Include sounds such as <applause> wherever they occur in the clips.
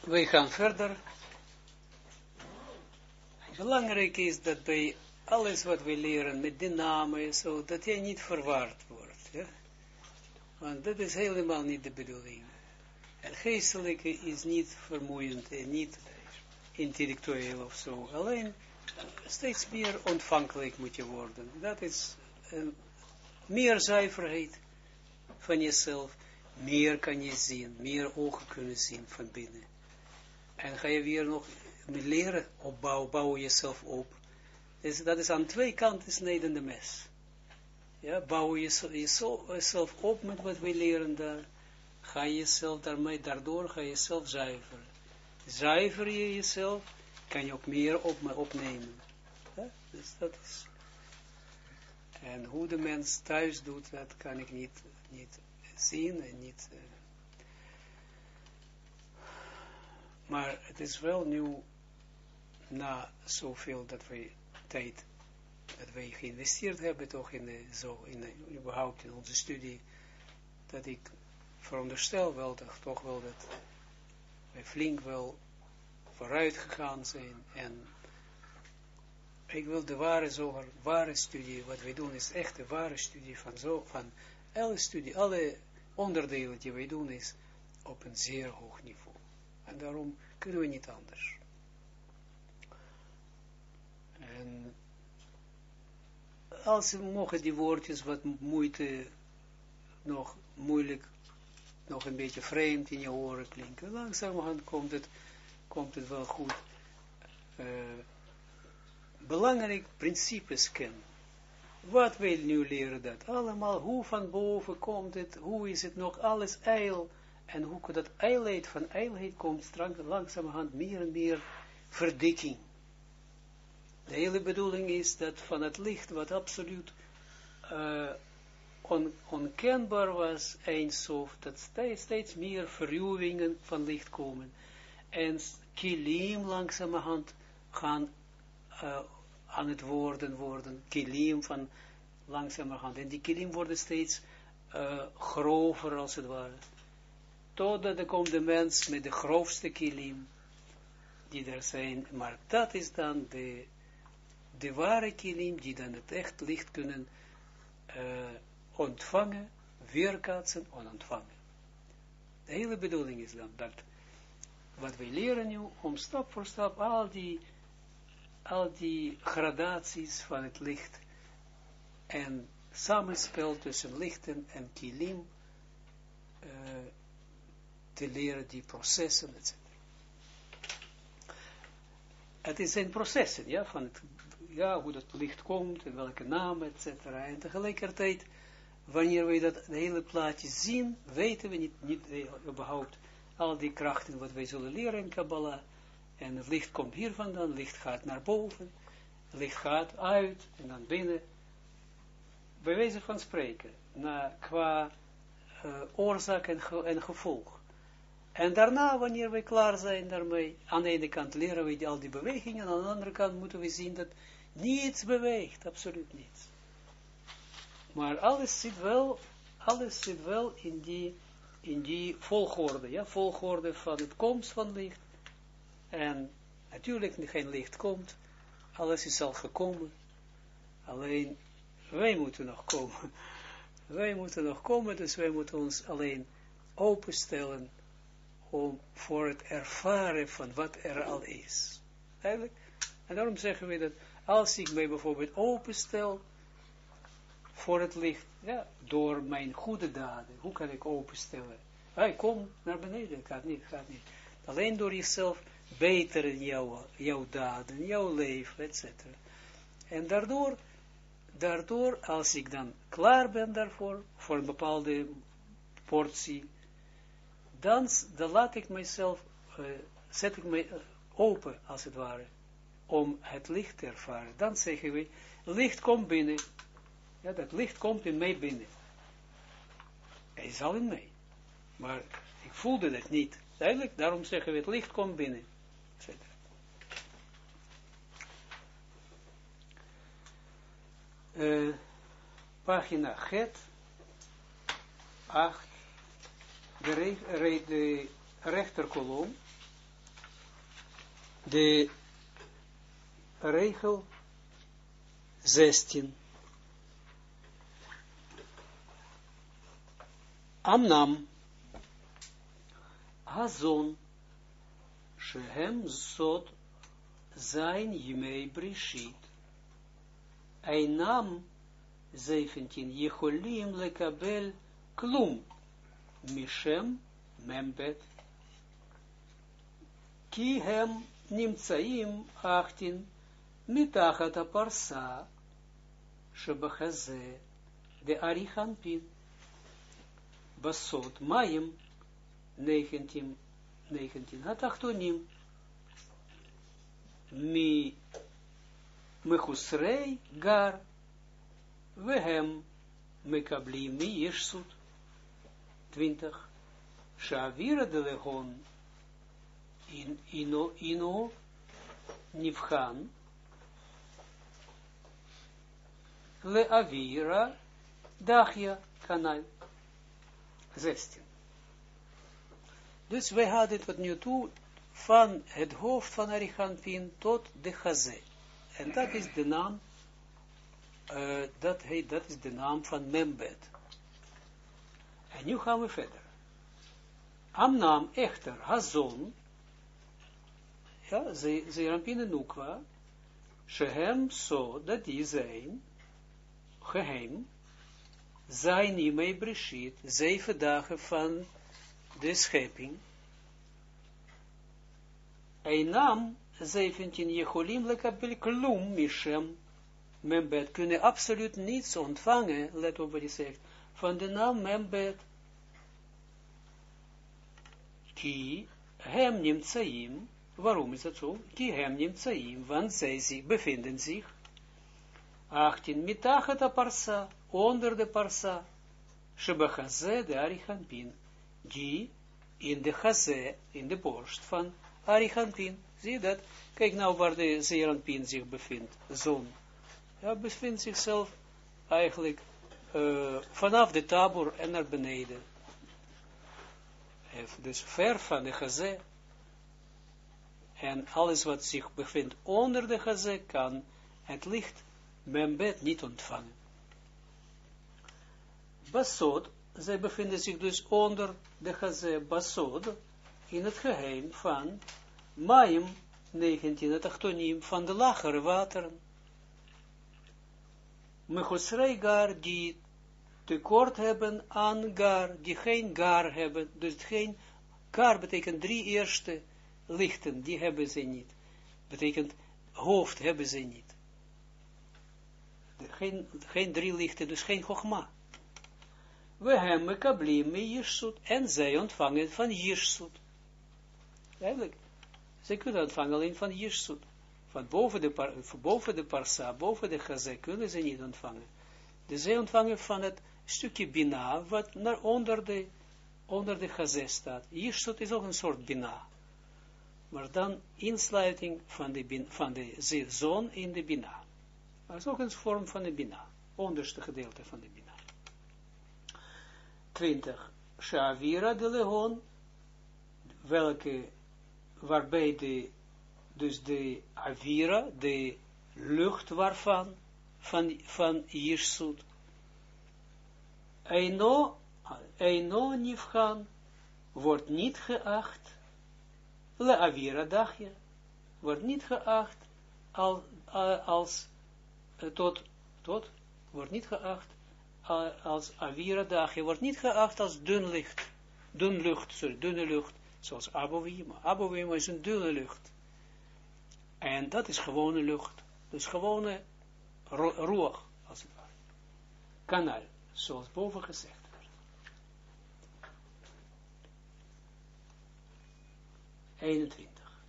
wij gaan verder. Belangrijk is dat bij alles wat we leren met de namen, zo, dat je niet verwaard wordt. Ja? Want dat is helemaal niet de bedoeling. Het geestelijke is niet vermoeiend en niet intellectueel of zo. Alleen steeds meer ontvankelijk moet je worden. Dat is een, meer zuiverheid van jezelf. Meer kan je zien, meer ogen kunnen zien van binnen. En ga je weer nog leren opbouwen, bouw jezelf op. Dus dat is aan twee kanten snijdende mes. Ja, bouw jezelf op met wat we leren daar. Ga je jezelf daarmee, daardoor ga je jezelf zuiveren. Zuiver je jezelf, kan je ook meer op, opnemen. Dus dat is... En hoe de mens thuis doet, dat kan ik niet, niet zien en niet... Uh, maar het is wel nu, na zoveel dat we tijd, dat wij geïnvesteerd hebben, toch in de, zo, in überhaupt in onze studie, dat ik veronderstel wel, dat, toch wel dat wij flink wel vooruit gegaan zijn en ik wil de ware zoger, ware studie, wat wij doen is echt de ware studie van zo, van alle studie, alle onderdelen die wij doen is op een zeer hoog niveau. Daarom kunnen we niet anders. En als mogen die woordjes wat moeite nog moeilijk, nog een beetje vreemd in je oren klinken, langzamerhand komt het, komt het wel goed. Uh, belangrijk principes kennen. Wat wil nu leren dat? Allemaal, hoe van boven komt het, hoe is het nog alles ijl, en hoe dat ijlheid van ijlheid komt straks langzamerhand meer en meer verdikking. De hele bedoeling is dat van het licht, wat absoluut uh, on, onkenbaar was, eindsof, dat steeds, meer verruwingen van licht komen. En kilim langzamerhand gaan uh, aan het worden worden, kilim van langzamerhand. En die kilim worden steeds uh, grover als het ware. Totdat er komt de mens met de grofste kilim die er zijn. Maar dat is dan de, de ware kilim die dan het echt licht kunnen uh, ontvangen, weerkaatsen en ontvangen. De hele bedoeling is dan dat wat wij leren nu, om stap voor stap al die al die gradaties van het licht en samenspel tussen lichten en kilim uh, te leren, die processen, etc. Het een processen, ja, van het, ja, hoe dat licht komt, en welke naam, etc. En tegelijkertijd, wanneer we dat hele plaatje zien, weten we niet, niet eh, überhaupt al die krachten wat wij zullen leren in Kabbalah, en het licht komt hier vandaan, licht gaat naar boven, licht gaat uit en dan binnen. Bij wijze van spreken, na, qua uh, oorzaak en, gevolg. En daarna, wanneer we klaar zijn daarmee, aan de ene kant leren we al die bewegingen, aan de andere kant moeten we zien dat niets beweegt, absoluut niets. Maar alles zit wel, alles zit wel in die, in die volgorde, ja, volgorde van het komst van licht, en natuurlijk geen licht komt, alles is al gekomen, alleen wij moeten nog komen. <laughs> Wij moeten nog komen, dus wij moeten ons alleen openstellen om voor het ervaren van wat er al is. Eigenlijk. En daarom zeggen we dat als ik mij bijvoorbeeld openstel voor het licht, ja, door mijn goede daden, hoe kan ik openstellen? Hey, kom naar beneden, gaat niet, gaat niet. Alleen door jezelf beter in jouw, jouw daden, jouw leven, etc. En daardoor, daardoor, als ik dan klaar ben daarvoor, voor een bepaalde portie, dan, laat ik mezelf, uh, zet ik me open, als het ware, om het licht te ervaren. Dan zeggen we, licht komt binnen. Ja, dat licht komt in mij binnen. Hij is al in mij. Maar ik voelde het niet. Duidelijk, daarom zeggen we, het licht komt binnen. Uh, pagina Het, 8, de, re, de rechterkolom, de regel 16. Amnam Hazon Shehem Zod zijn Yimei Brishit. Einam 17 Yecholim lekabel klum Mishem Membet. Ki hem nimtsaim 18 mitachat aparsa shebachaze de arichanpin. Basot mayim 19 19 hatachtonim. Mi mechusrei gar vehem mekabli mi yeshsut 20 shavira de lehon in ino ino nivchan le avira dachia kanal 16. Dus wij hadden tot nu toe van het hoofd van Arichampin tot de Chazé. En dat is de naam, uh, dat, heet, dat is de naam van Membed. En nu gaan we verder. Amnam echter Hazon, ja, Zeerampin en Nukwa, Shehem so, dat die zijn, geheim, zijn Imei Breshit, zeven dagen van de schepping. Einam, 17, Jecholim lekabel klum mishem, membed, kunnen absoluut niets ontvangen, let op wat hij zegt, van de naam membed. Ki hem nimtsaim, waarom is dat zo? Ki hem nimtsaim, want zij bevinden zich 18, mitachat parsa, onder de parsa, shebechaze de arichanpin, die in de chaze, in de borst van arichanpin. Zie dat? Kijk nou waar de zeeranpin zich bevindt, zon. Ja, bevindt zichzelf eigenlijk uh, vanaf de tabor en naar beneden. Dus ver van de chaze. En alles wat zich bevindt onder de chaze kan het licht membed niet ontvangen. Basod, zij bevinden zich dus onder de gazé Basod, in het geheim van Maim 19, het achtoniem van de lagere wateren. Mechosrei gar, die tekort hebben aan gar, die geen gar hebben, dus geen, gar betekent drie eerste lichten, die hebben ze niet. Betekent hoofd hebben ze niet geen, geen drie lichten, dus geen gogma. We hebben kablim me en zij ontvangen van jirsut. Eigenlijk, zij kunnen ontvangen alleen van jirsut. Van boven de, boven de parsa, boven de gazé, kunnen ze niet ontvangen. Dus zij ontvangen van het stukje bina, wat onder de, onder de staat. Jirsut is ook een soort bina. Maar dan insluiting van de, van de zon in de bina. Dat is ook een vorm van de Bina. Onderste gedeelte van de Bina. 20. Shavira de Leon, welke, waarbij de, dus de Avira, de lucht waarvan, van, van Jirsut, Eino, Eino Nifhan, wordt niet geacht, Le Avira dagje, wordt niet geacht al, als tot, tot, wordt niet geacht als avira dagje, wordt niet geacht als dun licht, dun lucht, sorry, dunne lucht, zoals abovima. Abovima is een dunne lucht. En dat is gewone lucht. Dus gewone roog, als het ware. Kanaal, zoals boven gezegd werd. 21.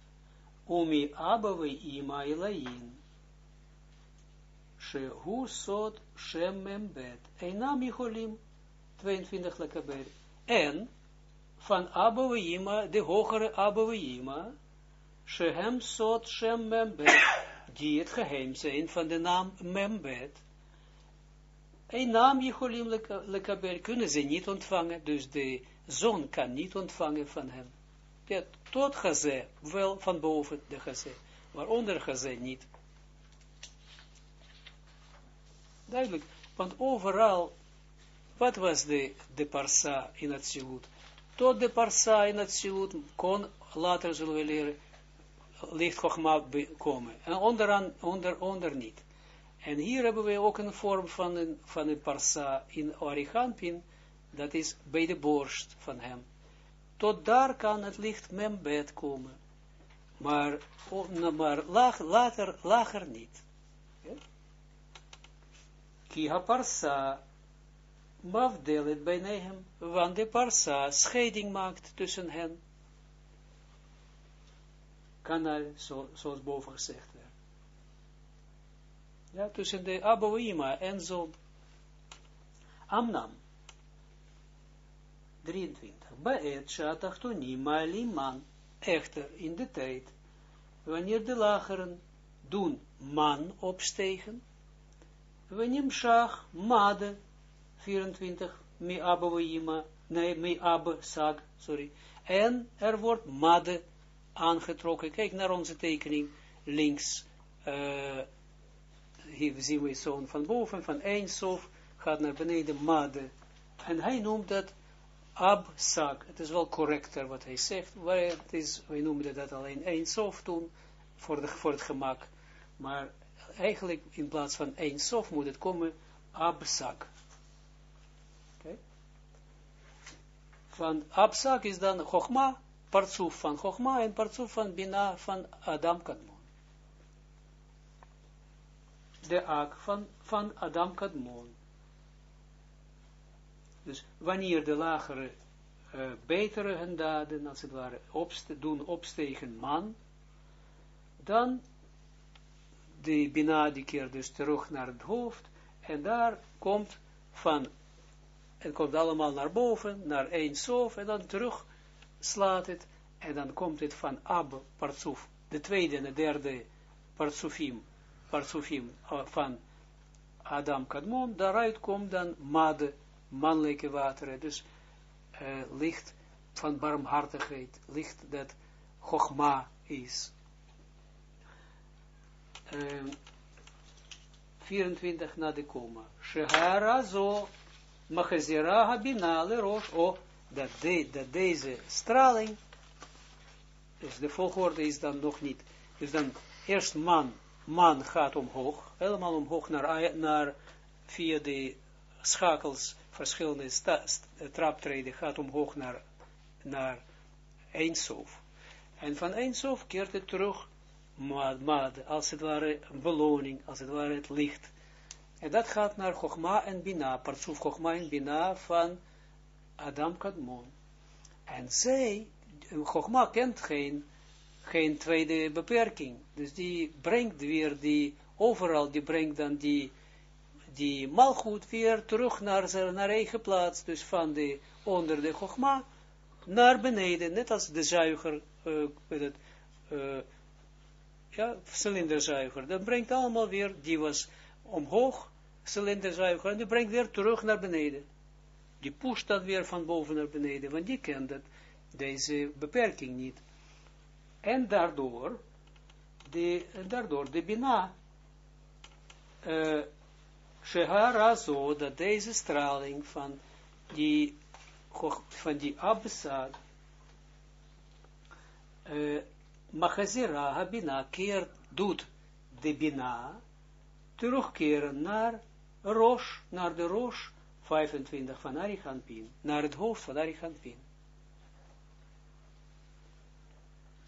Umi abovima ilayin Shehu sod shem membet. Einam yicholim 22 lekaber. En van Abouima, de hogere Abouima, Shehem sod shem membet, die het geheim zijn van de naam membet. Einam yicholim lekaber, kunnen ze niet ontvangen, dus de zon kan niet ontvangen van hem. Ja, tot Gazé, wel van boven de Gazé, maar onder Gazé niet. Duidelijk, want overal, wat was de, de parsa in het Zilut? Tot de parsa in het Zilut kon, later zullen we leren, licht Chogma komen. En onderaan, onder, onder niet. En hier hebben we ook een vorm van een, van een parsa in Origanpin, dat is bij de borst van hem. Tot daar kan het licht membed komen. Maar, maar lag, later, lager niet. Ki ha parsa mafdelet bij hem, want de parsa scheiding maakt tussen hen. Kanal, zo, zoals boven gezegd. Ja, tussen de Abouima en zoon. Amnam. 23. Baet Shatachtoni Maliman. Echter in de tijd, wanneer de lageren doen man opstegen, wanneer shach made 24 mi abouima, nee, mi ab sag, sorry, en er wordt made aangetrokken. Kijk naar onze tekening links. Uh, hier zien we zo'n van boven, van één sof, gaat naar beneden made. En hij noemt dat absak. Het is wel correcter wat hij zegt, maar het is, wij noemen dat alleen één sof toen, voor, de, voor het gemak. Maar eigenlijk in plaats van één sof moet het komen absak. Okay. Van absak is dan chogma, partsoef van chogma en partsoef van bina van Adam. De ak van, van Adam Kadmon. Dus wanneer de lagere uh, betere hun daden, als het ware, opste, doen opstegen man, dan de Bina die keert dus terug naar het hoofd, en daar komt van, het komt allemaal naar boven, naar één sof, en dan terug slaat het, en dan komt het van Ab, Partsuf, de tweede en de derde Partsufim, Partsufim uh, van Adam Kadmon, daaruit komt dan Made, mannelijke wateren, dus uh, licht van barmhartigheid, licht dat Chogma is. Uh, ehm, 24 na de koma. Shehara zo, machazira habinale roos, o, dat, dat deze straling, dus de volgorde is dan nog niet, dus dan eerst man, man gaat omhoog, helemaal omhoog naar, naar via de schakels verschillende traptreden gaat omhoog naar, naar Eindsof. En van Eindsof keert het terug, mad, als het ware beloning, als het ware het licht. En dat gaat naar Chogma en Bina, Partsuf Chogma en Bina van Adam Kadmon. En zij, Chogma kent geen, geen tweede beperking. Dus die brengt weer die, overal, die brengt dan die die malgoed weer terug naar zijn eigen plaats, dus van de onder de chogma naar beneden, net als de zuiger, uh, het, uh, ja, cilinderzuiger, dat brengt allemaal weer, die was omhoog, cilinderzuiger, en die brengt weer terug naar beneden. Die pusht dat weer van boven naar beneden, want die kent dat, deze beperking niet. En daardoor, de, daardoor de Bina, uh, Shehara zo, dat deze straling van die, van die absad, uh, Machazira Habina doet de Bina, terugkeren naar Rosh, naar de Rosh, 25 van Arichampin, naar het hoofd van Arichampin.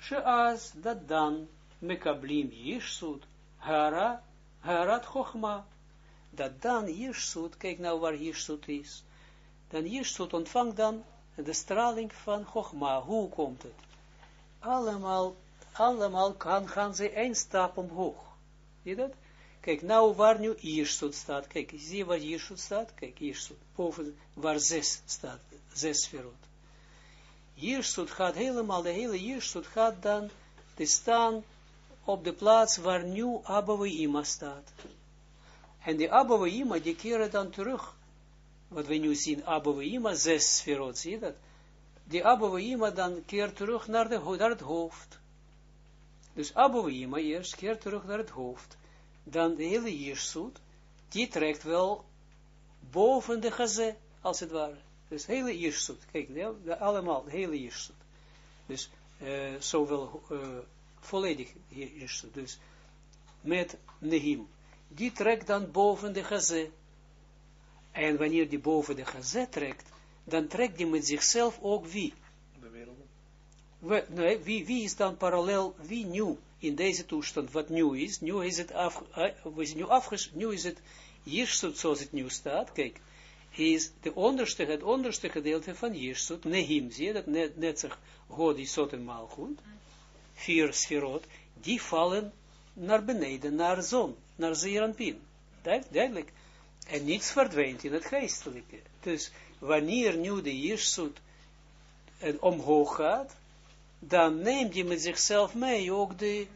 Sheaz, dat dan, mekablim Yishsut, Hara, Harat Chochma, dat dan Jirsut, kijk nou waar Jirsut is, dan Jirsut ontvangt dan de straling van Chogma. Hoe komt het? Allemaal, allemaal kan, gaan ze één stap omhoog. Zie dat? Kijk, nou waar nu Jirsut staat. Kijk, zie waar Jirsut staat? Kijk, Jirsut, boven waar zes staat, zes verrot. Jirsut gaat helemaal, de hele Jirsut gaat dan te staan op de plaats waar nu Abba staat. En die Abba die keren dan terug. Wat we nu zien, Abba zes sferot, zie je dat? die Abouima dan keert terug naar, de, naar het hoofd. Dus Abouima eerst keert terug naar het hoofd. Dan de hele Jirsut, die trekt wel boven de gazé, als het ware. Dus hele Jirsut, kijk, de, allemaal, de hele Jirsut. Dus uh, zowel uh, volledig Jirsut. Dus met Nehim. Die trekt dan boven de gazé. En wanneer die boven de gazé trekt, dan trekt die met zichzelf ook wie? De wereld. We, nee, wie, wie is dan parallel, wie nu in deze toestand, wat nu is, nu is het, af, uh, is nu, afges, nu is het Jirsut zoals het nu staat, kijk, is de onderste, het onderste gedeelte van Jirsut, Nehim, zie dat, net, zeg, God is tot en goed, vier sferot, die vallen naar beneden, naar zon, naar Zeranpin. Duidelijk. En niets verdwijnt in het geestelijke. Dus wanneer nu de Jirsut omhoog gaat, dan neemt hij met zichzelf mee ook de,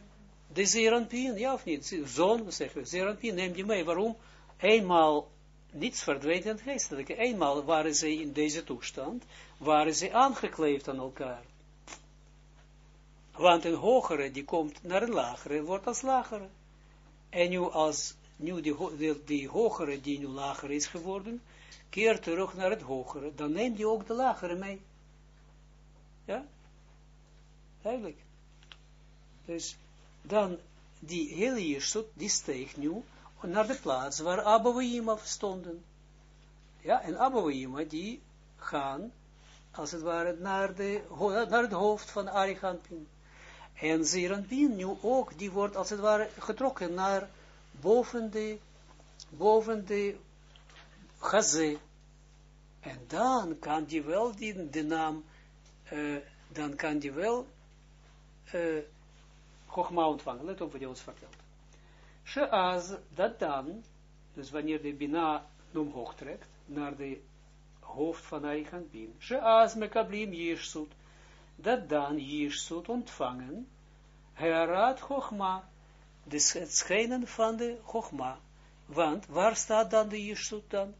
de Zeranpin, ja of niet? Zon, zeggen Zeranpin neemt hij mee. Waarom? Eenmaal niets verdwijnt geestelijke. Eenmaal waren ze in deze toestand, waren ze aangekleefd aan elkaar. Want een hogere die komt naar een lagere, wordt als lagere. En nu als nu die, die, die hogere die nu lager is geworden, keert terug naar het hogere, dan neemt hij ook de lagere mee. Ja? Eigenlijk. Dus dan die hele Jezus, die steeg nu naar de plaats waar Abouima stonden. Ja, en Abouima die gaan, als het ware, naar, de, naar het hoofd van Arigantin. En Zeranpin nu ook, die wordt als het ware getrokken naar boven de, boven gazé. En dan kan die wel die, de naam, uh, dan kan die wel uh, Chogma ontvangen. Let op wat hij ons vertelt. Sheaz, dat dan, dus wanneer de Bina omhoog trekt, naar de hoofd van Arichan Bin. Sheaz mekablim Jirsut dat dan Jirsut ontvangen, Herat Chogma, het schijnen van de Chogma. Want waar staat dan de Jirsut dan?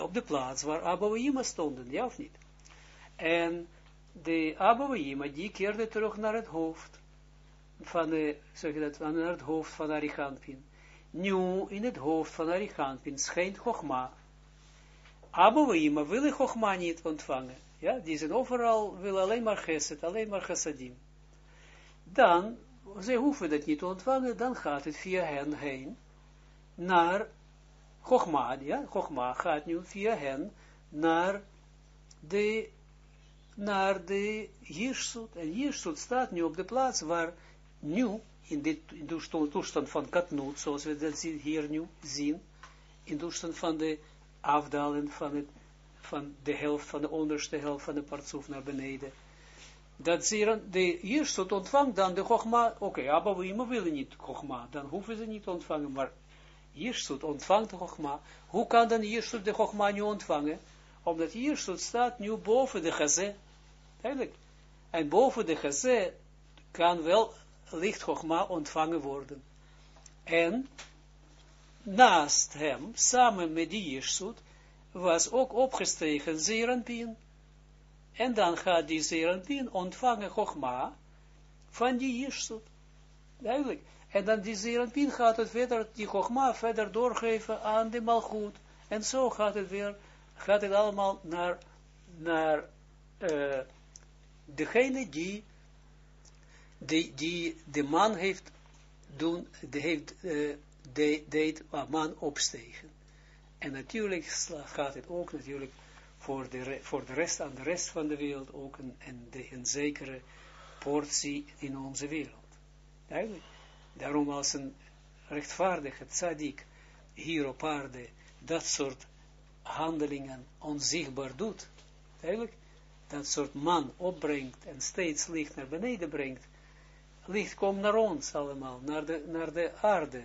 Op de plaats waar Abouima stonden, ja of niet? En de Abouima, die keerde terug naar het hoofd van de, zeg je dat, naar het hoofd van Arichampin. Nu, in het hoofd van Arichampin schijnt Chogma. Abouima wil Chogma niet ontvangen. Ja, die zijn overal, wil alleen maar geset, alleen maar chassadim. Dan, ze hoeven dat niet te ontvangen, dan gaat het via hen heen naar Chogma, ja, Chogma gaat nu via hen naar de, naar de Jirsut, en Jirsut staat nu op de plaats waar nu, in dit toestand van Katnoot, zoals we dat hier nu zien, in toestand van de afdalen van het van de helft, van de onderste helft van de partsoef naar beneden. Dat ze de Jirsut ontvangt dan de Chogma, oké, okay, Abba willen niet Chogma, dan hoeven ze niet ontvangen, maar Jirsut ontvangt de Chogma. Hoe kan dan Jirsut de Chogma nu ontvangen? Omdat Jirsut staat nu boven de Gazé, eigenlijk. En boven de Gazé kan wel licht Chogma ontvangen worden. En naast hem, samen met die Jirsut, was ook opgestegen Zeranpien. En dan gaat die Zeranpien ontvangen Chogma van die Jirsut. Duidelijk. En dan die Zeranpien gaat het verder, die Chogma verder doorgeven aan de Malchut. En zo gaat het weer, gaat het allemaal naar, naar uh, degene die, die, die de man heeft doen, de heeft, uh, de, deed man opstegen. En natuurlijk gaat het ook natuurlijk voor de, voor de rest aan de rest van de wereld ook een, een, een zekere portie in onze wereld. Duidelijk. Daarom als een rechtvaardige tzaddik hier op aarde dat soort handelingen onzichtbaar doet, duidelijk, dat soort man opbrengt en steeds licht naar beneden brengt, licht komt naar ons allemaal, naar de, naar de aarde.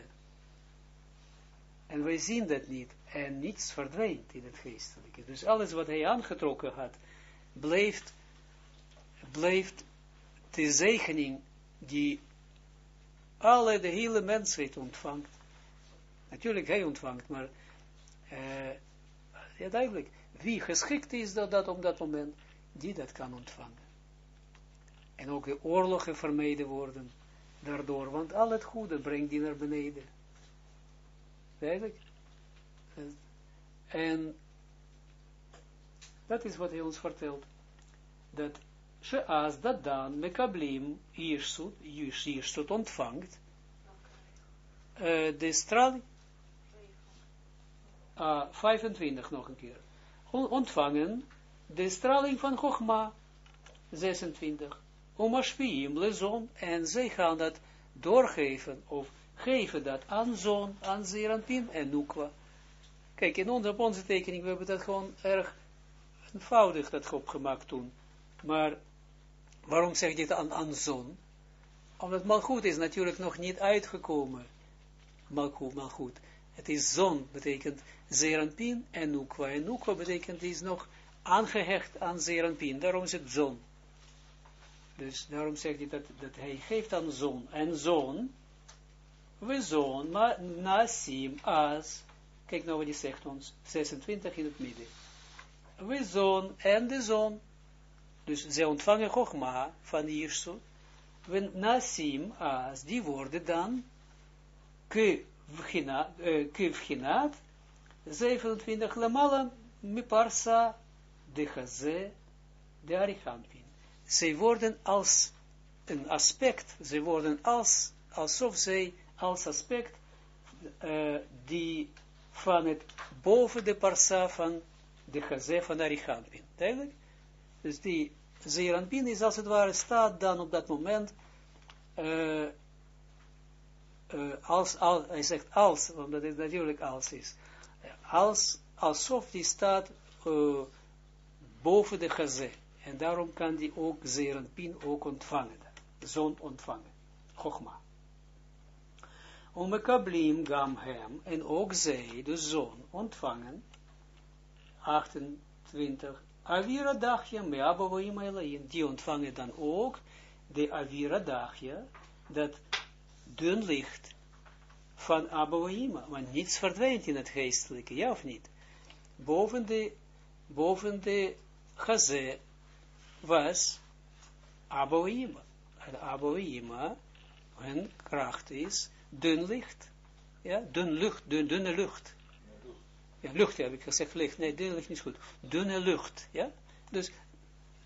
En wij zien dat niet en niets verdwijnt in het geestelijke. Dus alles wat hij aangetrokken had, blijft, blijft de zegening die alle, de hele mensheid ontvangt. Natuurlijk, hij ontvangt, maar uh, ja, duidelijk, wie geschikt is dat, dat op dat moment, die dat kan ontvangen. En ook de oorlogen vermeden worden daardoor, want al het goede brengt die naar beneden. Duidelijk? En dat is wat hij ons vertelt. Dat als dat dan mekablim jirsut, jirsut ontvangt, uh, de straling, uh, 25 nog een keer, ontvangen de straling van Chogma, 26, om Ashpiim, lezon, en zij gaan dat doorgeven, of geven dat aan zon, aan Zeranpin en Nukwa. Kijk, in onze, op onze tekening, we hebben dat gewoon erg eenvoudig dat opgemaakt toen. Maar waarom zeg ik dit aan, aan zon? Omdat Malchut is natuurlijk nog niet uitgekomen. Malchut, Malchut. Het is zon, betekent Zeranpin en Nukwa. En Nukwa betekent, die is nog aangehecht aan Zeranpin. Daarom is het zon. Dus daarom zegt hij dat, dat hij geeft aan zon. En zon, we zon, maar nasim as, kijk nou wat hij zegt ons, 26 in het midden. We zon en de zon. Dus ze ontvangen Chogma van Jirsut. We nasim as, die worden dan kevchinaat, 27 lamala miparsa de chaze de arichampin. Zij worden als een aspect, ze worden als, alsof zij als aspect uh, die van het boven de parsa van de chaze van de arichampin. Duidelijk? Dus die zeeranpin is als het ware staat dan op dat moment uh, uh, als, als, hij zegt als, omdat het natuurlijk als is, als, alsof die staat boven de gazé. En daarom kan die ook zerenpin ook ontvangen, zon ontvangen, chogma. Omekablim gam hem, en ook zij, de zon, ontvangen, 28, avira dagje, me abavoim die ontvangen dan ook de avira dagje, dat dun licht van Abouima, want niets verdwijnt in het geestelijke, ja of niet? Boven de, boven de was Abouima. En Abouima, hun kracht is dun licht. Ja, dun lucht, dun, dunne lucht. Ja, lucht heb ik gezegd, licht. Nee, dunne licht is goed. Dunne lucht, ja. Dus,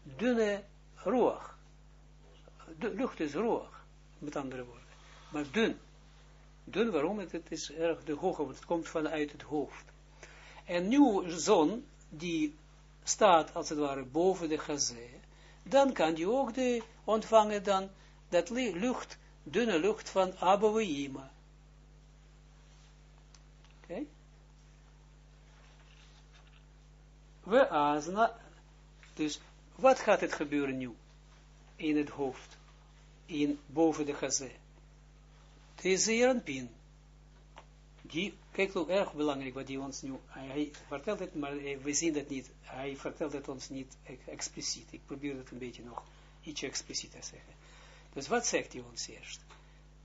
dunne. De lucht is roog, met andere woorden maar dun. Dun, waarom? Het, is erg de hoge, want het komt vanuit het hoofd. En nu zon, die staat als het ware boven de gazé, dan kan die ook de, ontvangen dan dat lucht, dunne lucht van Abouima. Oké? We azna, dus wat gaat het gebeuren nu? In het hoofd, in boven de gazé. Een pin. Die, kijk, ook erg belangrijk wat hij ons nu, hij, vertelt het, maar we zien dat niet, hij vertelt het ons niet expliciet. Ik probeer het een beetje nog iets expliciet te zeggen. Dus wat zegt hij ons eerst?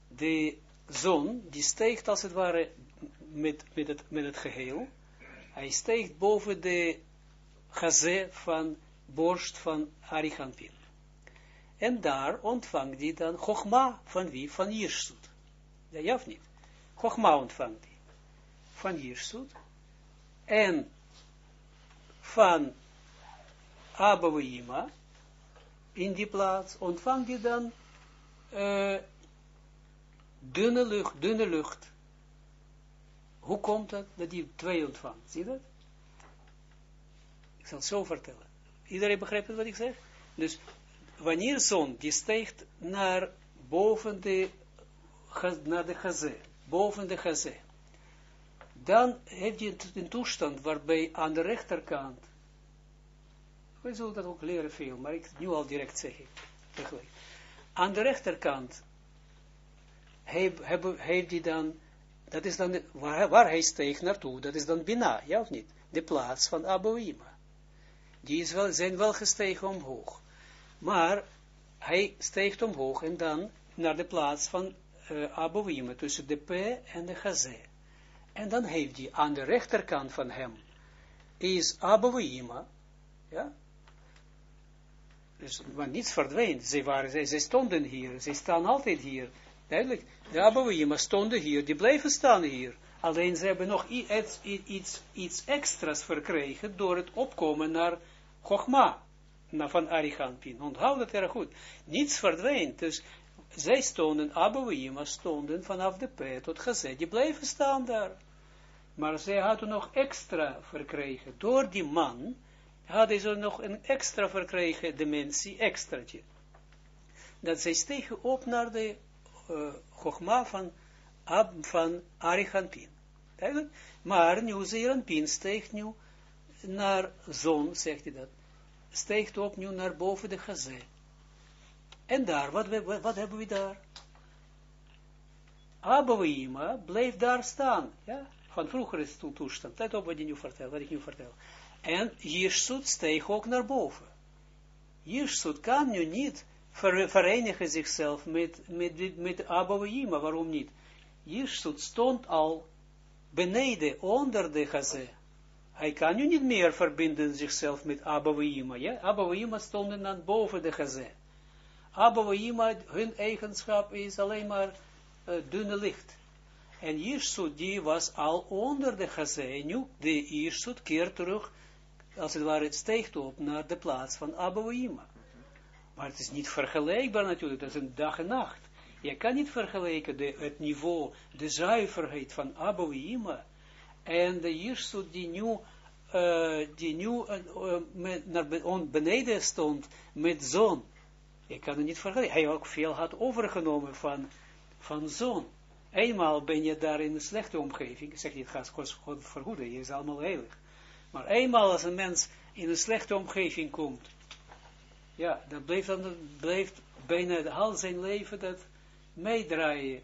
De zon, die steekt als het ware met, met, het, met het geheel, hij steekt boven de gazé van borst van Arichampin. En daar ontvangt hij dan Chogma van wie? Van Jirsut. Ja, ja of niet? Chogma ontvangt hij. Van Jirsut. En van Abouima in die plaats ontvangt hij dan uh, dunne lucht, dunne lucht. Hoe komt het dat hij twee ontvangt? Zie je dat? Ik zal het zo vertellen. Iedereen begrijpt wat ik zeg? Dus wanneer zon die stijgt naar boven de naar de gazé, boven de gazé. Dan heb je een toestand waarbij aan de rechterkant, we zullen dat ook leren veel, maar ik nu al direct zeggen, tegelijk. Aan de rechterkant heeft, heeft hij dan, dat is dan, waar, waar hij steeg naartoe, dat is dan Bina, ja of niet? De plaats van Abouima. Die is wel, zijn wel gestegen omhoog. Maar hij steegt omhoog en dan naar de plaats van uh, tussen de P en de Gazé. En dan heeft hij aan de rechterkant van hem, is abovima, ja, Dus, want niets verdwijnt. Zij, waren, zij, zij stonden hier. Zij staan altijd hier. Duidelijk. De Abouima stonden hier. Die blijven staan hier. Alleen ze hebben nog iets, iets, iets extra's verkregen door het opkomen naar Chogma. Van Ariganpin. Onthoud dat erg goed. Niets verdwijnt. Dus zij stonden, Abouima stonden vanaf de P tot gezet. Die blijven staan daar. Maar zij hadden nog extra verkregen. Door die man hadden ze nog een extra verkregen dimensie, extraatje. Dat zij stegen op naar de uh, Chogma van, Ab, van Arihanpin. Maar nu Zeranpin steegt nu naar zon, zegt hij dat. Steegt op nu naar boven de gazé. En daar, wat, wat, wat hebben we daar? Abouima bleef daar staan, ja, van vroeger is het toestand. Let op wat, ik nu vertel, wat ik nu vertel. En Jirsut steeg ook naar boven. Jirsut kan nu niet verenigen zichzelf met, met, met Abouima, waarom niet? Jirsut stond al beneden, onder de gazé. Hij kan nu niet meer verbinden zichzelf met Abouima, ja? Abouima stonden dan boven de gazé. Abouima, hun eigenschap is alleen maar uh, dunne licht. En Jirsut, die was al onder de gazé. Nu, de Jirsut keert terug, als het ware, het steekt op naar de plaats van Abouima. Maar het is niet vergelijkbaar natuurlijk, dat is een dag en nacht. Je kan niet vergelijken de, het niveau, de zuiverheid van Abouima en de Jirsut die nu, uh, die nu uh, naar beneden stond met zon. Je kan het niet vergelijken. Hij ook veel had overgenomen van, van zon. Eenmaal ben je daar in een slechte omgeving, ik zeg niet, ga God vergoeden, je is allemaal heilig. Maar eenmaal als een mens in een slechte omgeving komt, ja, dan blijft, dan blijft bijna al zijn leven dat meedraaien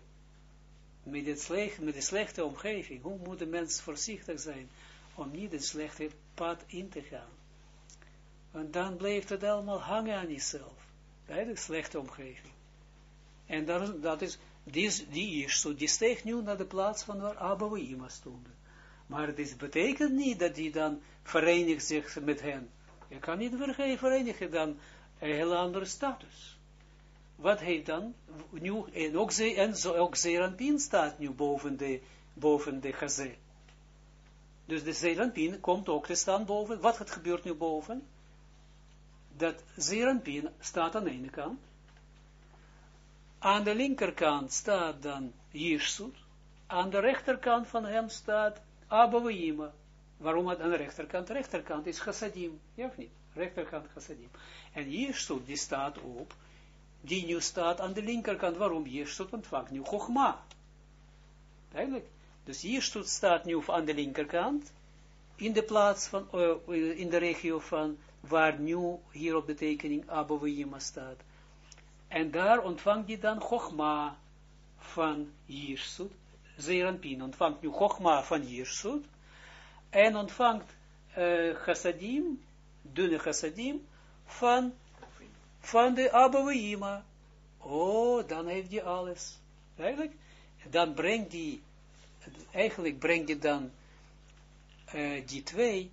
met, het slecht, met de slechte omgeving. Hoe moet de mens voorzichtig zijn om niet het slechte pad in te gaan? Want dan blijft het allemaal hangen aan jezelf. De slechte omgeving. En dat, dat is, die, die zo, die steekt nu naar de plaats van waar Abouima stonden. Maar het betekent niet dat die dan verenigt zich met hen. Je kan niet verenigen dan een heel andere status. Wat heeft dan, nu, en ook, ze, en zo, ook Zeranpin staat nu boven de, boven de. Dus de Zeranpin komt ook te staan boven. Wat het gebeurt nu boven? Dat Zeranpin staat aan de ene kant. Aan de linkerkant staat dan Jirsut. Aan de rechterkant van hem staat Abouima. Waarom aan de rechterkant? Rechterkant is Chassadim. Ja of niet? Rechterkant Chassadim. En Jirsut die staat op, die nu staat aan de linkerkant. Waarom? Jirsut ontvangt nu Chogma. Duidelijk. Dus Jirsut staat nu aan de linkerkant, in de plaats van, uh, in de regio van, waar nu hier op de tekening Abouima staat. En daar ontvangt hij dan Chogma van Jirsut. Zeranpin ontvangt nu Chogma van Jirsut. En ontvangt uh, chassadim, dunne chassadim, van, van de Abouima. Oh, dan heeft hij alles. Eigenlijk, dan brengt hij, eigenlijk brengt hij dan uh, die twee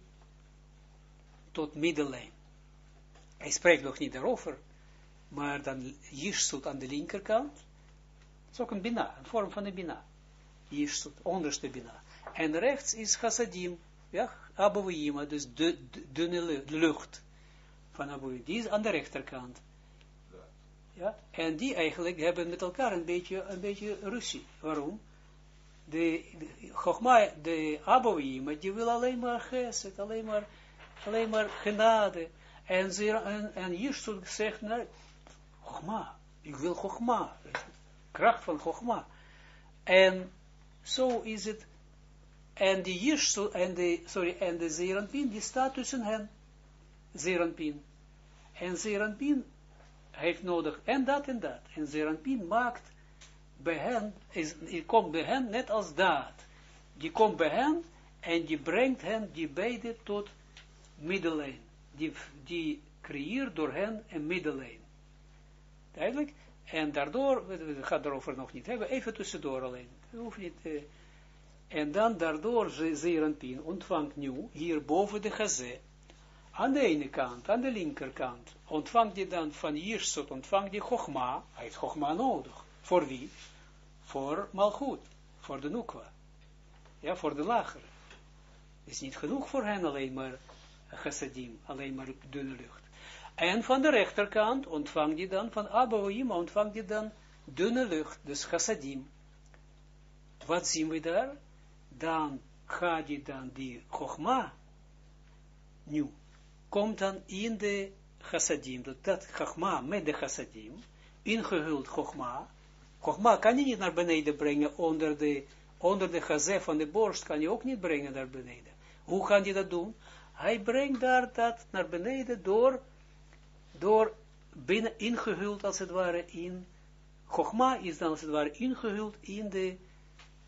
tot middellijn. Hij spreekt nog niet daarover, maar dan Jirsut aan de linkerkant, het is ook een bina, een vorm van een bina. Jirsut, onderste bina. En rechts is chassadim, ja, Abouima, dus de, de, dunne lucht van Abouima. Die is aan de rechterkant. Ja, en die eigenlijk hebben met elkaar een beetje, een beetje ruzie. Waarom? De, de de Abouima, die wil alleen maar geset, alleen maar, alleen maar genade. En, ze, en, en zegt, nou, Chogma, ik wil Chogma, kracht van Chogma. En zo is het en de Jirsut, en de, sorry, en de Zeranpin, die staat tussen hen. Zeranpin. En Zeranpin heeft nodig en dat en dat. En Zeranpin maakt bij hen, is, die komt bij hen net als daad. Die komt bij hen en die brengt hen, die beide tot middellijn. Die, die creëert door hen een middellijn. Duidelijk? En daardoor, we gaan erover nog niet hebben, even tussendoor alleen. Hoeft niet... Uh, en dan daardoor Zeranpin ontvangt nu, hier boven de gazé, aan de ene kant, aan de linkerkant, ontvangt je dan van Jirsut, ontvangt je Chogma, hij heeft Chogma nodig. Voor wie? Voor Malchut, voor de Nukwa. Ja, voor de. Het is niet genoeg voor hen alleen maar chassadim, alleen maar dunne lucht. En van de rechterkant ontvangt je dan, van Abouima ontvangt je dan dunne lucht, dus chassadim. Wat zien we daar? Dan gaat je dan die Chogma, nu, komt dan in de chassadim, dat, dat Chogma met de chassadim, ingehuld Chogma, Chogma kan je niet naar beneden brengen onder de, onder de chazé van de borst, kan je ook niet brengen naar beneden. Hoe kan je dat doen? Hij brengt daar dat naar beneden door, door binnen ingehuld als het ware in, Chogma is dan als het ware ingehuld in de,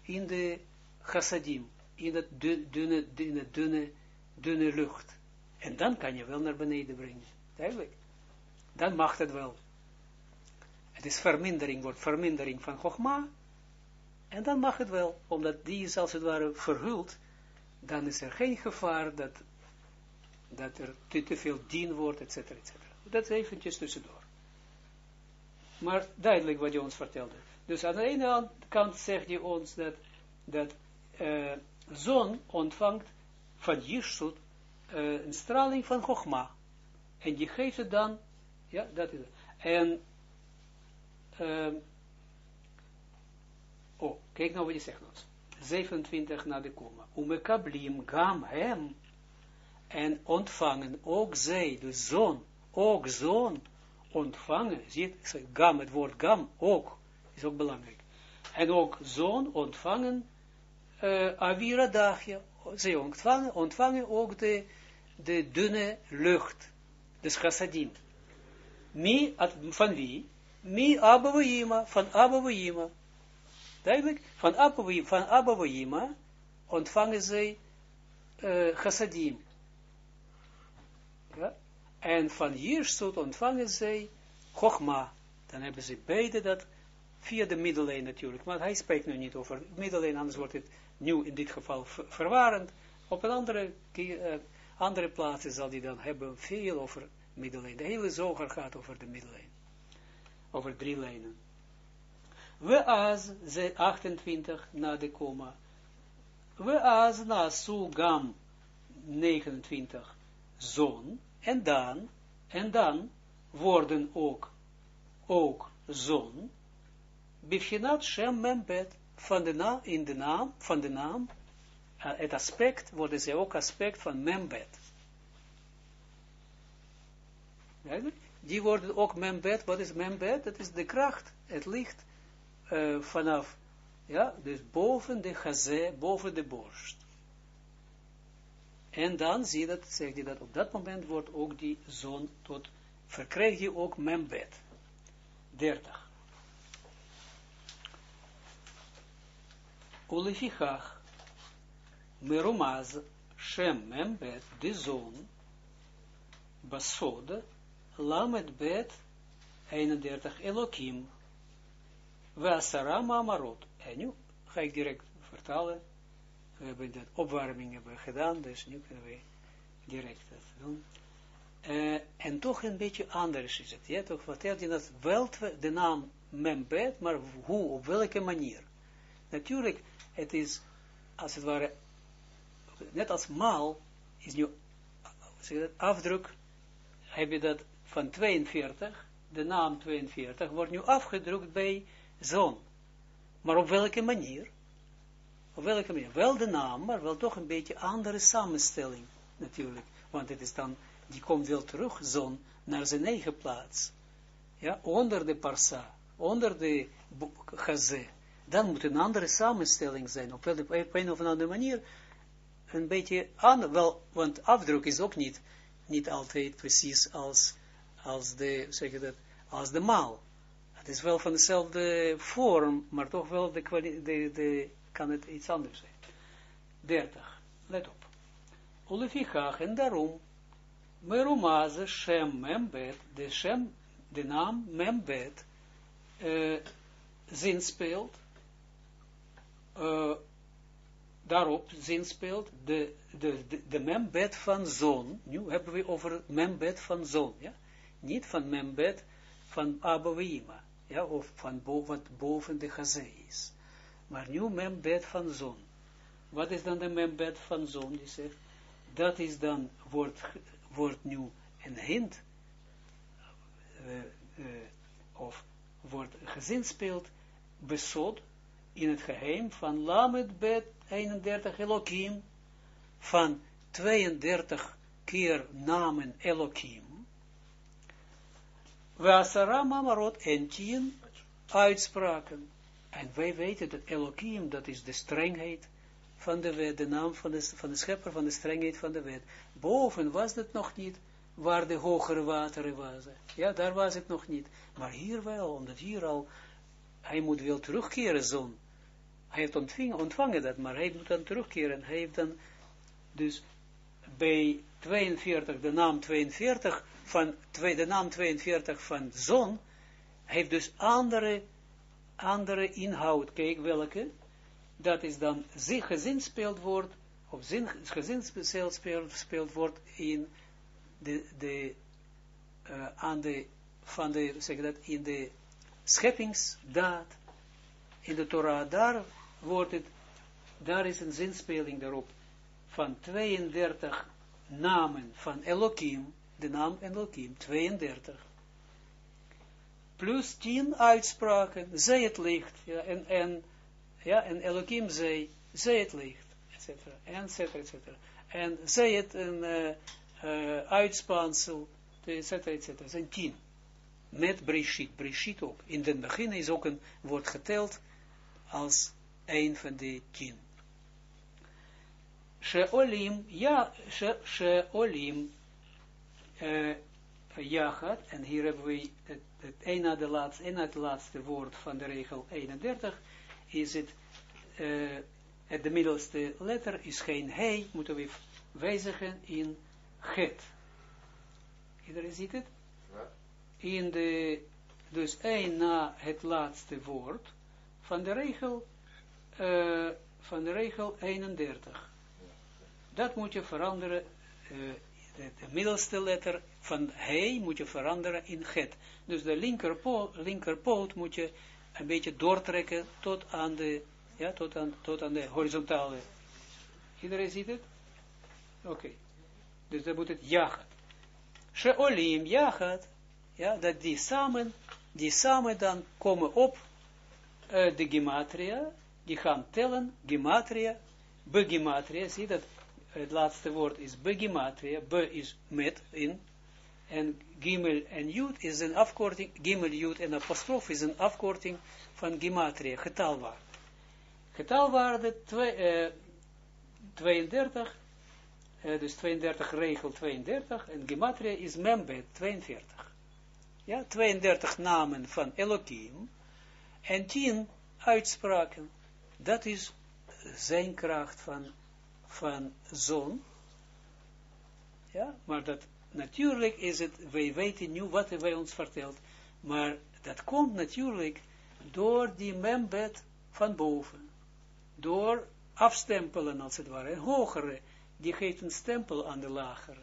in de chassadim, in dat dunne, dunne, dunne, dunne lucht. En dan kan je wel naar beneden brengen. Duidelijk. Dan mag het wel. Het is vermindering, wordt vermindering van Chogma. En dan mag het wel, omdat die is als het ware verhuld. Dan is er geen gevaar dat, dat er te, veel dien wordt, et cetera, et cetera. Dat is eventjes tussendoor. Maar duidelijk wat je ons vertelde. Dus aan de ene kant zegt je ons dat, dat uh, zon ontvangt van Jirsut uh, een straling van Chogma. En die geeft het dan, ja, dat is het. En, uh, oh, kijk nou wat je zegt ons. 27 na de komma. Umekablim gam hem, en ontvangen ook zij, de zon, ook zon, ontvangen, zie je, gam, het woord gam, ook, is ook belangrijk. En ook zon ontvangen, uh, avira dagje, ze ontvangen, ontvangen ook de, de dunne lucht, de chassadim. Mi, van wie? Mi abavayima, van abavayima. Duidelijk? Van abavayima, van ontvangen zij uh, chassadim. En van Jirsut ontvangen zij Chogma. Dan hebben ze beide dat via de middellijn natuurlijk. Maar hij spreekt nu niet over middellijn, anders wordt het nu in dit geval verwarrend. Op een andere, uh, andere plaatsen zal hij dan hebben veel over middellijn. De hele zoger gaat over de middellijn. Over drie lijnen. We as, 28 na de komma. We as na su gam 29 zon. En dan, en dan worden ook, ook zon. Bifhinat Shem Membet van de naam, in de naam, van de naam, uh, het aspect, worden ze ook aspect van Membet. Die worden ook Membet, wat is Membet? Dat is de kracht, het licht uh, vanaf, ja, dus boven de gazé, boven de borst. En dan zie je dat, zegt hij dat op dat moment wordt ook die zon tot, verkrijg je ook Membet. 30. Ulefichach, merumaz, shem membet, de zon, basode, lamet bet, 31, Elohim, Vasara Mamarot. En nu ga ik direct vertalen. We hebben de opwarming hebben gedaan, dus nu kunnen we direct dat doen. Uh, en toch een beetje anders is het. Ja, toch vertelt je dat wel de naam Membet, maar hoe, op welke manier. Natuurlijk, het is, als het ware, net als maal, is nu, dat, afdruk, heb je dat van 42, de naam 42, wordt nu afgedrukt bij zon. Maar op welke manier? Op welke manier? Wel de naam, maar wel toch een beetje andere samenstelling, natuurlijk. Want het is dan, die komt wel terug, zon, naar zijn eigen plaats. Ja, onder de parsa, onder de gazé dan moet een andere samenstelling zijn, op, op een of andere manier, een beetje aan, wel, want afdruk is ook niet, niet altijd precies als, als de, zeg je dat, als de maal. Het is wel van dezelfde vorm, maar toch wel de, de, de kan het iets anders zijn. 30. Let op. Olefichach, en daarom, merumaze shem membet, de shem, de naam membet, uh, zin speelt, uh, daarop zinspeelt de, de, de, de membed van zon. Nu hebben we over membed van zon, ja. Niet van membed van Abouima, ja, of van boven, wat boven de gazé is. Maar nu membed van zon. Wat is dan de membed van zon? Die zegt, dat is dan, wordt, wordt nu een hint, uh, uh, of wordt gezinspeeld, besod, in het geheim van Lamed Bet 31 Elohim, van 32 keer namen Elohim, Asara Mamarot en 10 uitspraken. En wij weten dat Elohim, dat is de strengheid van de wet, de naam van de, van de schepper, van de strengheid van de wet. Boven was het nog niet, waar de hogere wateren waren. Ja, daar was het nog niet. Maar hier wel, omdat hier al, hij moet wel terugkeren, zon. Hij heeft ontvangen, ontvangen dat, maar hij moet dan terugkeren. Hij heeft dan, dus bij 42, de naam 42 van, de naam 42 van zon, heeft dus andere, andere inhoud. Kijk welke, dat is dan gezinspeeld wordt, of zin, gezinspeeld wordt in de, de, uh, aan de, van de, zeg dat, in de scheppingsdaad, in de Torah, daar wordt het, daar is een zinspeling daarop, van 32 namen van Elohim, de naam Elohim, 32. Plus 10 uitspraken, zij het licht, ja, en, en, ja, en Elohim zei, zij het licht, etc. etc. etc. En zij het een uh, uh, uitspansel, etc. etc. zijn 10. Met Breshit, Breshit ook. In het begin is ook een, wordt geteld als een van de 10. Sheolim, ja, Sheolim, uh, Jachat, en hier hebben we het, het een na de laatste, een na het laatste woord van de regel 31, is het, uh, het de middelste letter is geen hij, moeten we wijzigen in het. Iedereen ziet het? In de, dus één na het laatste woord van de regel, uh, van de regel 31. Dat moet je veranderen, uh, de, de, middelste letter van hij moet je veranderen in het. Dus de linkerpoot, linkerpoot moet je een beetje doortrekken tot aan de, ja, tot aan, tot aan de horizontale. Iedereen ziet het? Oké. Dus dan moet het jagat. Sheolim jagat, ja, dat die samen, die samen dan komen op uh, de gematria, die gaan tellen, gematria, begimatria, zie dat het laatste woord is begimatria, be is met in, en gimel en jud is een afkorting, gimel, jud en apostrof is een afkorting van gematria, getalwaarde. Getalwaarde twee, uh, 32, uh, dus 32 regel 32, en gematria is membet 42. Ja, 32 namen van Elohim, en 10 uitspraken. Dat is zijn kracht van van zon. Ja, maar dat natuurlijk is het, wij weten nu wat hij ons vertelt, maar dat komt natuurlijk door die membed van boven. Door afstempelen als het ware. Een hogere, die geeft een stempel aan de lagere.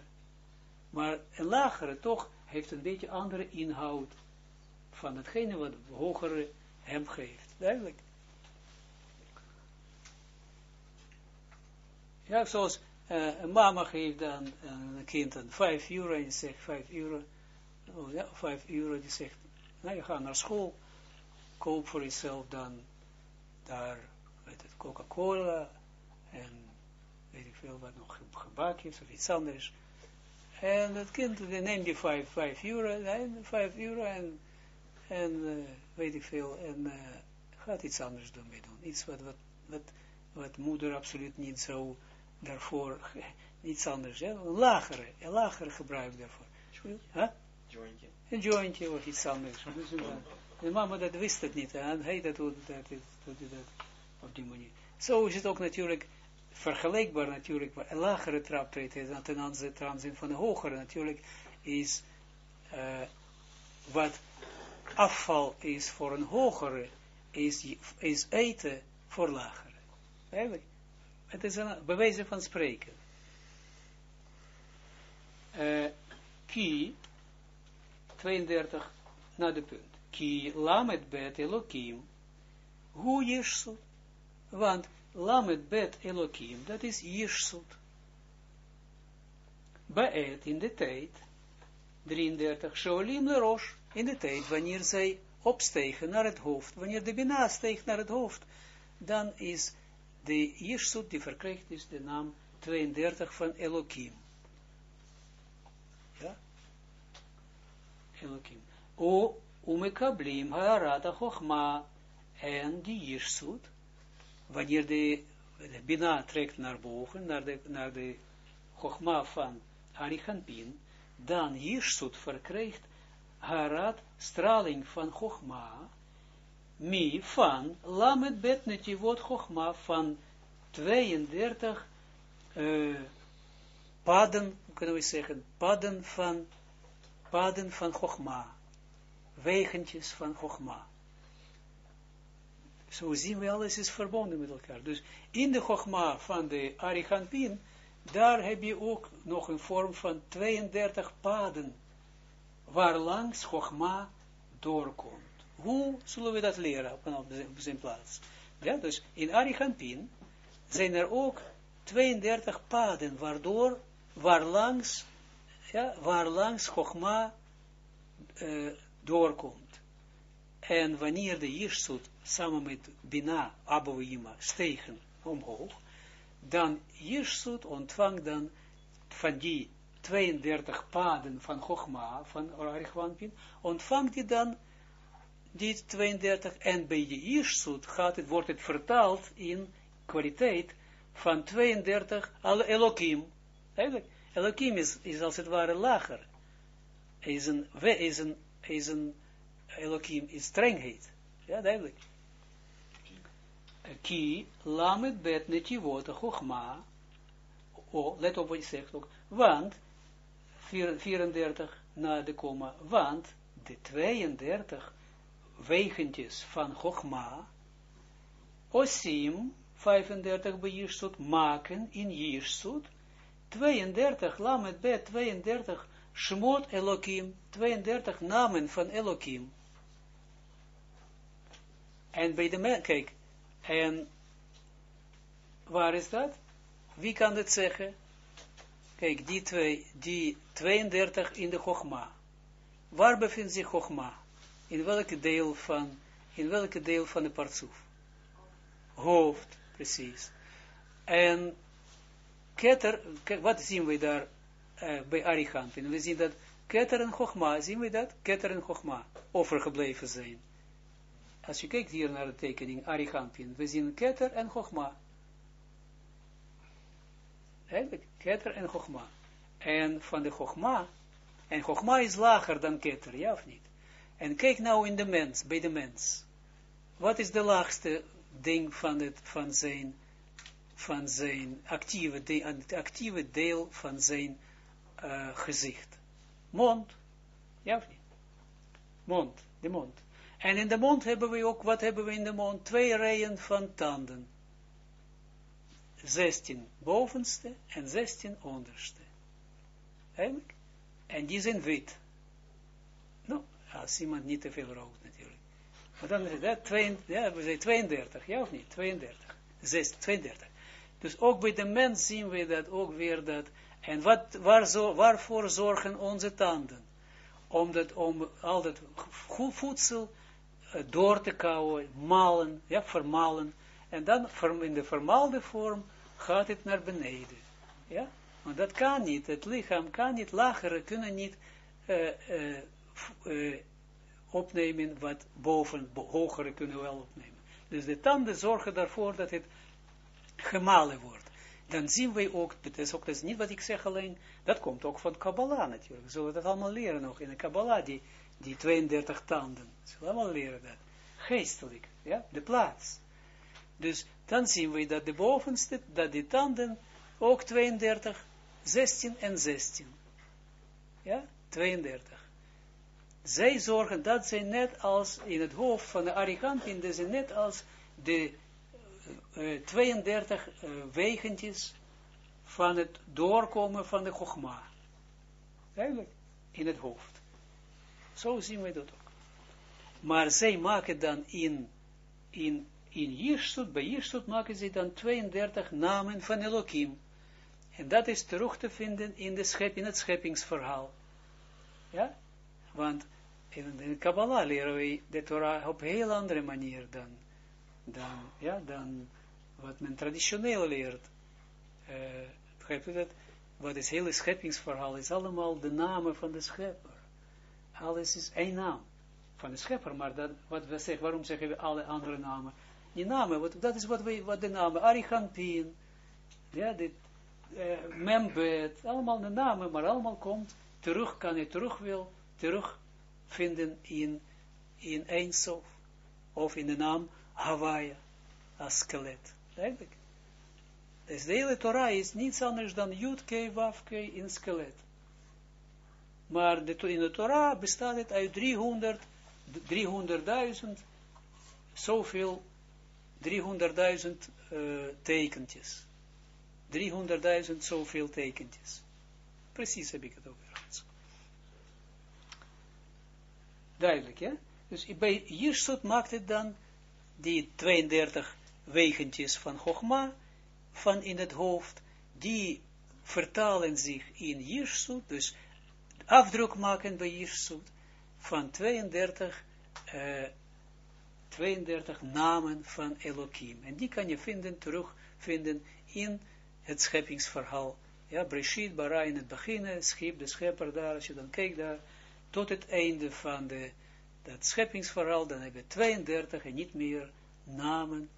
Maar een lagere toch heeft een beetje andere inhoud van hetgene wat de hogere hem geeft. Duidelijk. Ja, zoals uh, een mama geeft dan een kind een 5 euro en zegt 5 euro. Oh ja, 5 euro, die zegt, nou je gaat naar school, koop voor jezelf dan daar, weet het, Coca-Cola en weet ik veel wat nog, gebakjes of iets anders. En het kind neemt die 5, 5 euro, 5 euro en, en uh, weet ik veel, en uh, gaat iets anders doen mee doen. Iets wat, wat, wat, wat moeder absoluut niet zo daarvoor iets anders, ja? een lagere, een lagere gebruik daarvoor. Huh? Jointje. Een jointje of iets anders. Dus, en mama dat wist het niet, en hij dat doet dat, dat, dat op die manier. Zo is het ook natuurlijk vergelijkbaar natuurlijk, een lagere traptreden ten aanzien van de hogere natuurlijk is uh, wat afval is voor een hogere, is, is eten voor lagere. Eigenlijk Het is een bewijzen van spreken. Uh, ki, 32, na de punt. Ki lamet bet elokim, hoe jirsut. Want lamet bet elokim, dat is jirsut. Baet in de tijd, 33, sholim le rosh, in de tijd wanneer zij opstegen naar het hoofd, wanneer de bina steegt naar het hoofd, dan is de Jirsut die verkrijgt is de naam 32 van Elohim. Ja? Elohim. O umekablim ha'arata chochma en die Jirsut, wanneer de, de Bina trekt naar boven, naar de, naar de Chochma van Arichanpin, dan Jirsut verkrijgt Harat, straling van Chochma, mi van Lamet Bet Netivot Chochma van 32 uh, paden, kunnen we zeggen, paden van, paden van Chochma, wegentjes van Chochma. Zo zien we alles is verbonden met elkaar. Dus in de Chochma van de Ariganpin, daar heb je ook nog een vorm van 32 paden, waar langs Chochma doorkomt. Hoe zullen we dat leren op, zijn plaats? Ja, dus in Arichampin zijn er ook 32 paden, waardoor, waar langs, ja, waar langs Chogma uh, doorkomt. En wanneer de Jirsut samen met Bina, Abouima, stegen omhoog, dan Jirsut ontvangt dan van die 32 paden van Chogma, van Arichwanpin, ontvangt hij dan die 32, en bij de gaat het, wordt het vertaald in kwaliteit van 32 al Elohim. Eigenlijk, Elohim is, als het ware lager. Is een, is een, is een Elohim is strengheid. Ja, duidelijk. Ki, lamet bet netivot. Oh, let op wat je zegt ook. Want, 34 na de komma, want de 32 wegentjes van Chogma, Osim, 35 bij Jirsut, maken in Jirsut, 32, Lamet Bet, 32, Shmot Elohim, 32 namen van Elohim. En bij de mens, kijk, en waar is dat? Wie kan het zeggen? Kijk, die twee, die 32 in de Chogma. Waar bevindt zich Chogma? In welke deel van, in welke deel van de partsoef? Hoofd, precies. En ketter, wat zien we daar uh, bij Arichampin? We zien dat ketter en chogma, zien we dat? Ketter en chogma overgebleven zijn. Als je kijkt hier naar de tekening Arichampin, we zien ketter en chogma. Eigenlijk, ketter en chogma. En van de chogma, en chogma is lager dan ketter, ja of niet? En kijk nou in de mens, bij de mens. Wat is de laagste ding van, het, van zijn, van zijn actieve, de, actieve deel van zijn uh, gezicht? Mond. Ja of niet? Mond, de mond. En in de mond hebben we ook, wat hebben we in de mond? Twee rijen van tanden. 16 bovenste en 16 onderste. Eigenlijk. En die zijn wit. Als iemand niet te veel rookt natuurlijk. Maar dan is dat ja, we zijn 32, ja of niet? 32. 6, 32. Dus ook bij de mens zien we dat ook weer dat. En wat, waar zo, waarvoor zorgen onze tanden? Om, dat, om al dat goed voedsel uh, door te kouwen, malen, ja, vermalen. En dan in de vermaalde vorm gaat het naar beneden. Ja? Want dat kan niet. Het lichaam kan niet, lagere kunnen niet uh, uh, uh, opnemen wat boven, hogere kunnen wel opnemen. Dus de tanden zorgen daarvoor dat het gemalen wordt. Dan zien wij ook, dat is ook niet wat ik zeg alleen, dat komt ook van Kabbalah natuurlijk. Zullen we dat allemaal leren nog in de Kabbalah, die, die 32 tanden. Zullen we allemaal leren dat. Geestelijk, ja, de plaats. Dus dan zien we dat de bovenste, dat die tanden ook 32, 16 en 16. Ja, 32. Zij zorgen, dat zijn net als in het hoofd van de Arigantin, dat zijn net als de uh, 32 uh, wegentjes van het doorkomen van de Chogma. Eigenlijk, in het hoofd. Zo zien we dat ook. Maar zij maken dan in, in, in bij Jirsut maken ze dan 32 namen van Elohim. En dat is terug te vinden in, de schep, in het scheppingsverhaal. Ja? Want in Kabbalah leren we de Torah op een heel andere manier dan, dan, ja, dan wat men traditioneel leert. Uh, begrijp je dat? Wat is hele scheppingsverhaal is allemaal de namen van de schepper. Alles is één naam van de schepper, maar dat, wat we zeggen, waarom zeggen we alle andere namen? Die namen, wat, dat is wat, we, wat de namen, Arichampin, ja, dit, uh, Membet, allemaal de namen, maar allemaal komt terug, kan je terug wil, terug vinden in, in Eindsof, of in de naam Hawaii, als skelet. Eigenlijk. Dus de hele Torah is niets anders dan Yud, Waf, in skelet. Maar de, in de Torah bestaat het uit 300, 300.000, zoveel, 300.000 uh, tekentjes. 300.000 zoveel tekentjes. Precies heb ik het over. Duidelijk, ja? Dus bij Jirsut maakt het dan die 32 wegentjes van Chogma, van in het hoofd, die vertalen zich in Jirsut, dus afdruk maken bij Jirsut, van 32, uh, 32 namen van Elohim. En die kan je vinden, terugvinden in het scheppingsverhaal. Ja, Breshit, Bara in het begin, schip, de schepper daar, als je dan kijkt daar, tot het einde van de, dat scheppingsverhaal, dan hebben we 32 en niet meer namen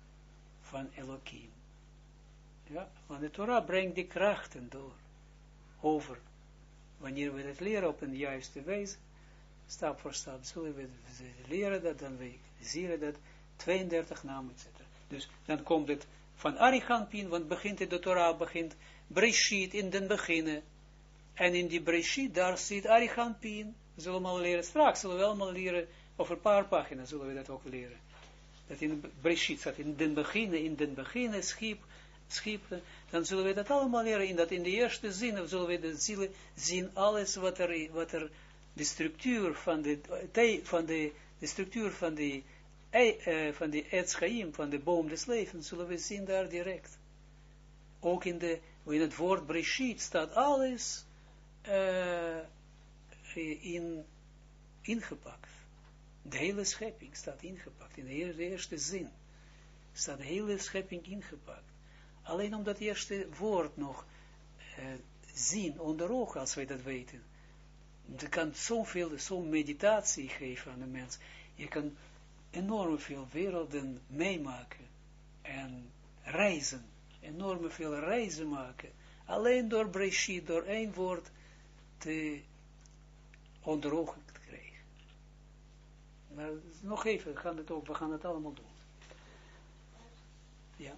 van Elohim. Ja, want de Torah brengt die krachten door, over. Wanneer we het leren op een juiste wijze, stap voor stap, zullen we leren dat, dan we zien dat 32 namen, etc. Dus dan komt het van Arichampin, want begint de Torah begint, Breshit in den beginnen, en in die Breshit, daar zit Arichampin, zullen we allemaal leren, straks zullen we allemaal leren, over een paar pagina's zullen we dat ook leren. Dat in Breshit staat, in den beginnen, in den beginnen, schip, schip, dan zullen we dat allemaal leren, in dat in de eerste zin, zullen we de zielen zien, alles wat er, wat er, de structuur van de, van de, de structuur van de uh, van de Etschaim, van de boom des levens, zullen we zien daar direct. Ook in, de, in het woord Breshit staat alles uh, in, ingepakt. De hele schepping staat ingepakt. In de eerste zin staat de hele schepping ingepakt. Alleen om dat eerste woord nog uh, zien onder ogen, als wij dat weten. Dat kan zoveel, zo'n meditatie geven aan de mens. Je kan enorm veel werelden meemaken en reizen, enorm veel reizen maken, alleen door Breshit, door één woord te onder ogen te krijgen. Maar nog even, we gaan het, ook, we gaan het allemaal doen. Ja.